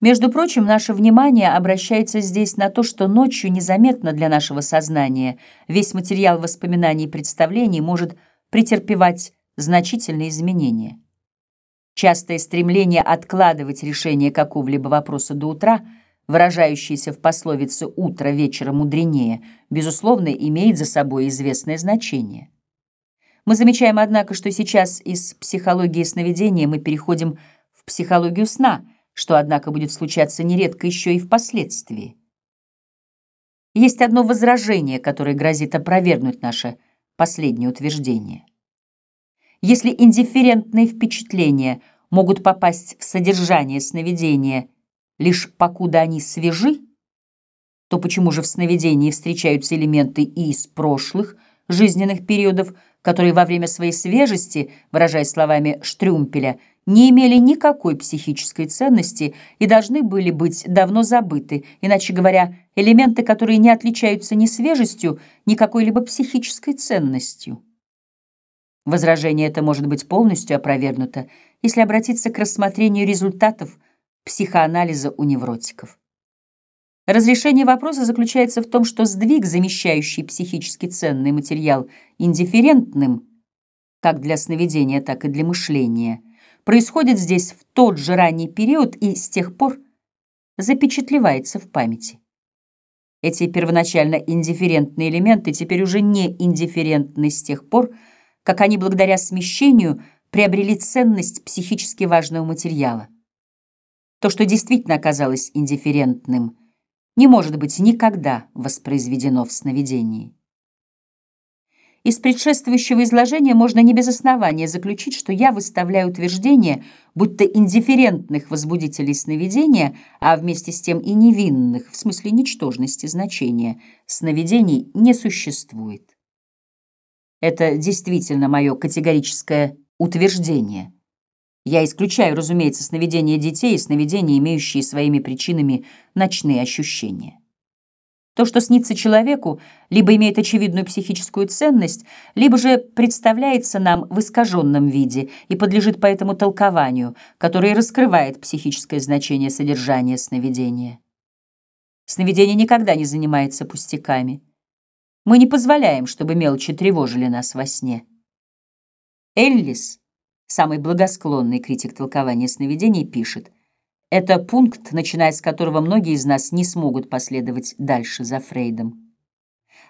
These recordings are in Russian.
Между прочим, наше внимание обращается здесь на то, что ночью незаметно для нашего сознания весь материал воспоминаний и представлений может претерпевать значительные изменения. Частое стремление откладывать решение какого-либо вопроса до утра, выражающееся в пословице «утро вечера мудренее», безусловно, имеет за собой известное значение. Мы замечаем, однако, что сейчас из психологии сновидения мы переходим в психологию сна – что, однако, будет случаться нередко еще и впоследствии. Есть одно возражение, которое грозит опровергнуть наше последнее утверждение. Если индифферентные впечатления могут попасть в содержание сновидения лишь покуда они свежи, то почему же в сновидении встречаются элементы и из прошлых жизненных периодов, которые во время своей свежести, выражаясь словами Штрюмпеля, не имели никакой психической ценности и должны были быть давно забыты, иначе говоря, элементы, которые не отличаются ни свежестью, ни какой-либо психической ценностью. Возражение это может быть полностью опровергнуто, если обратиться к рассмотрению результатов психоанализа у невротиков. Разрешение вопроса заключается в том, что сдвиг, замещающий психически ценный материал индифферентным, как для сновидения, так и для мышления – происходит здесь в тот же ранний период и с тех пор запечатлевается в памяти. Эти первоначально индифферентные элементы теперь уже не индифферентны с тех пор, как они благодаря смещению приобрели ценность психически важного материала. То, что действительно оказалось индифферентным, не может быть никогда воспроизведено в сновидении. Из предшествующего изложения можно не без основания заключить, что я выставляю утверждение, будто индифферентных возбудителей сновидения, а вместе с тем и невинных, в смысле ничтожности значения, сновидений не существует. Это действительно мое категорическое утверждение. Я исключаю, разумеется, сновидения детей и сновидения, имеющие своими причинами ночные ощущения. То, что снится человеку, либо имеет очевидную психическую ценность, либо же представляется нам в искаженном виде и подлежит поэтому толкованию, которое раскрывает психическое значение содержания сновидения. Сновидение никогда не занимается пустяками. Мы не позволяем, чтобы мелочи тревожили нас во сне. Эллис, самый благосклонный критик толкования сновидений, пишет — это пункт, начиная с которого многие из нас не смогут последовать дальше за Фрейдом.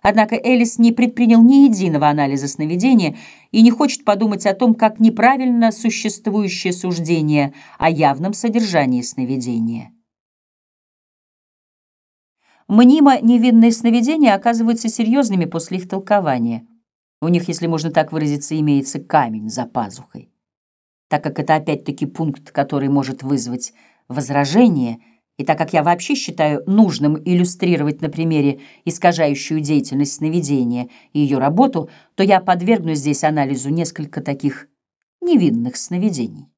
Однако Элис не предпринял ни единого анализа сновидения и не хочет подумать о том, как неправильно существующее суждение о явном содержании сновидения. Мнимо невинные сновидения оказываются серьезными после их толкования. У них, если можно так выразиться, имеется камень за пазухой. Так как это опять-таки пункт, который может вызвать возражение, и так как я вообще считаю нужным иллюстрировать на примере искажающую деятельность сновидения и ее работу, то я подвергну здесь анализу несколько таких невинных сновидений.